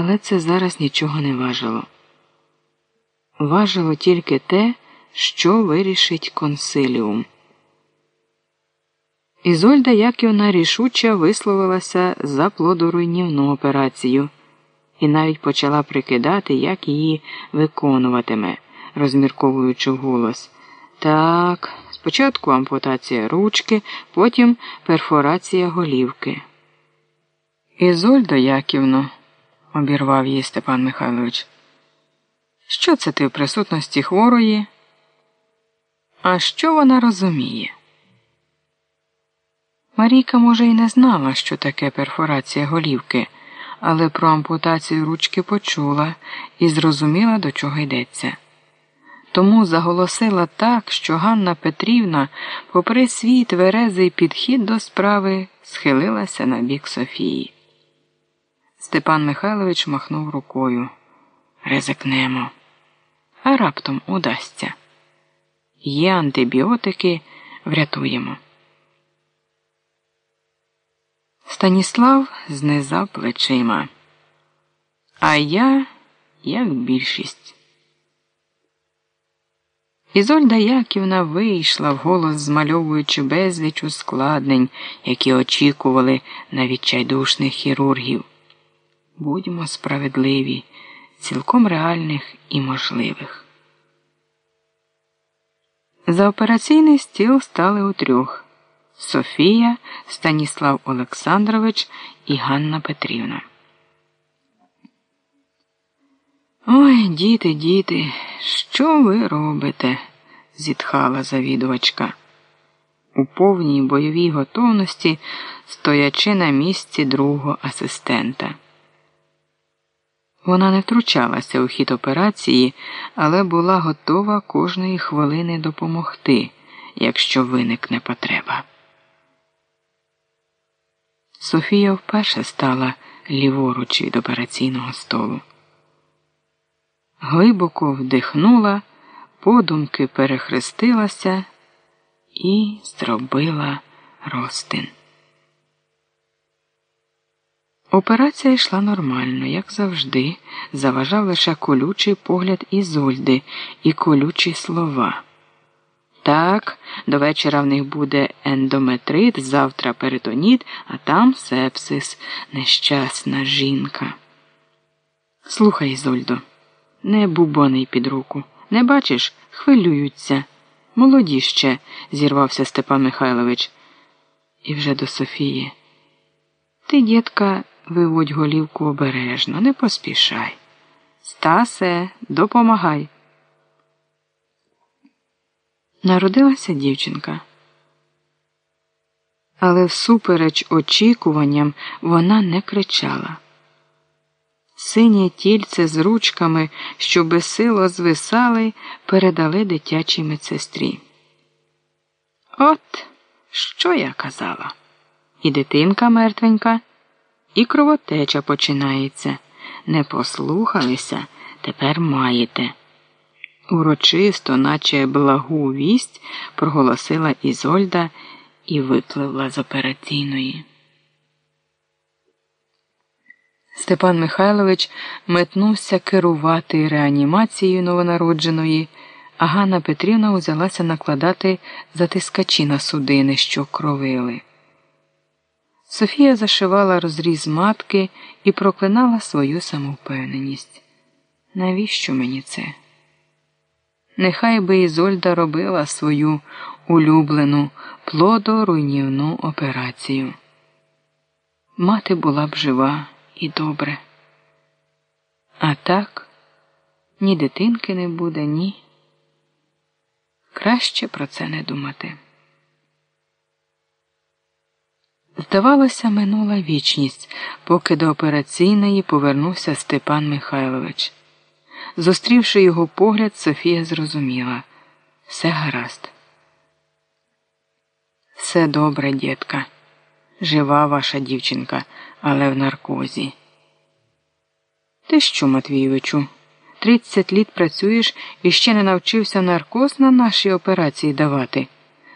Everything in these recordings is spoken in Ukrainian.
Але це зараз нічого не важило. Важило тільки те, що вирішить консиліум. Ізольда Яківна рішуче висловилася за плодоруйнівну операцію і навіть почала прикидати, як її виконуватиме, розмірковуючи голос. Так, спочатку ампутація ручки, потім перфорація голівки. Ізольда Яківно, обірвав її Степан Михайлович. Що це ти в присутності хворої? А що вона розуміє? Марійка, може, і не знала, що таке перфорація голівки, але про ампутацію ручки почула і зрозуміла, до чого йдеться. Тому заголосила так, що Ганна Петрівна, попри свій тверезий підхід до справи, схилилася на бік Софії. Степан Михайлович махнув рукою. Ризикнемо, а раптом удасться. Є антибіотики, врятуємо. Станіслав знизав плечима. А я, як більшість. Ізольда Яківна вийшла вголос, змальовуючи безліч ускладнень, які очікували на відчайдушних хірургів. Будьмо справедливі, цілком реальних і можливих. За операційний стіл стали у трьох Софія, Станіслав Олександрович і Ганна Петрівна. Ой, діти, діти, що ви робите? зітхала завідувачка. У повній бойовій готовності, стоячи на місці другого асистента. Вона не втручалася у хід операції, але була готова кожної хвилини допомогти, якщо виникне потреба. Софія вперше стала ліворуч від операційного столу. Глибоко вдихнула, подумки перехрестилася і зробила розтин. Операція йшла нормально, як завжди, заважав лише колючий погляд Ізольди і колючі слова. Так, до вечора в них буде ендометрит, завтра перитоніт, а там сепсис, нещасна жінка. Слухай, Ізольдо, не бубоний під руку. Не бачиш, хвилюються. Молоді ще, зірвався Степан Михайлович. І вже до Софії. Ти, дітка, виводь голівку обережно, не поспішай. Стасе, допомагай. Народилася дівчинка. Але всупереч очікуванням вона не кричала. Синє тільце з ручками, що безсило звисали, передали дитячій медсестрі. От, що я казала? І дитинка мертвенька, і кровотеча починається. Не послухалися, тепер маєте. Урочисто, наче благу вість, проголосила Ізольда і випливла з операційної. Степан Михайлович метнувся керувати реанімацією новонародженої, а Ганна Петрівна узялася накладати затискачі на судини, що кровили. Софія зашивала розріз матки і проклинала свою самовпевненість. Навіщо мені це? Нехай би Ізольда робила свою улюблену плодоруйнівну операцію. Мати була б жива і добре. А так ні дитинки не буде, ні. Краще про це не думати. Здавалося, минула вічність, поки до операційної повернувся Степан Михайлович. Зустрівши його погляд, Софія зрозуміла все гаразд. Все добре, дітка. Жива ваша дівчинка, але в наркозі. Ти що, Матвійовичу, тридцять літ працюєш і ще не навчився наркоз на нашій операції давати?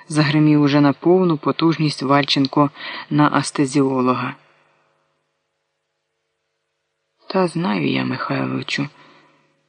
Загримів уже на повну потужність Вальченко на астезіолога. Та знаю я, Михайловичу.